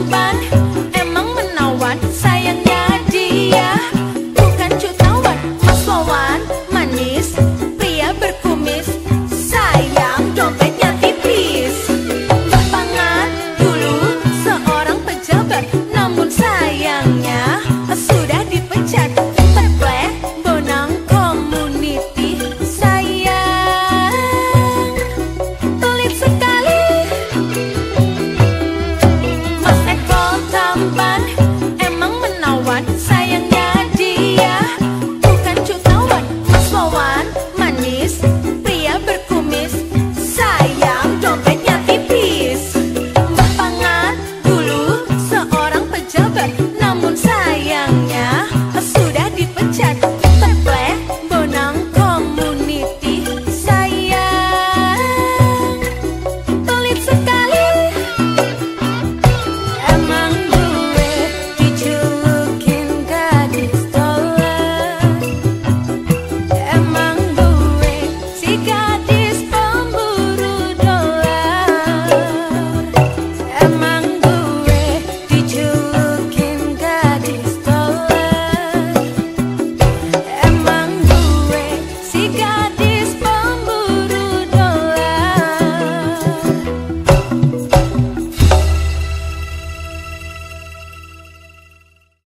bye.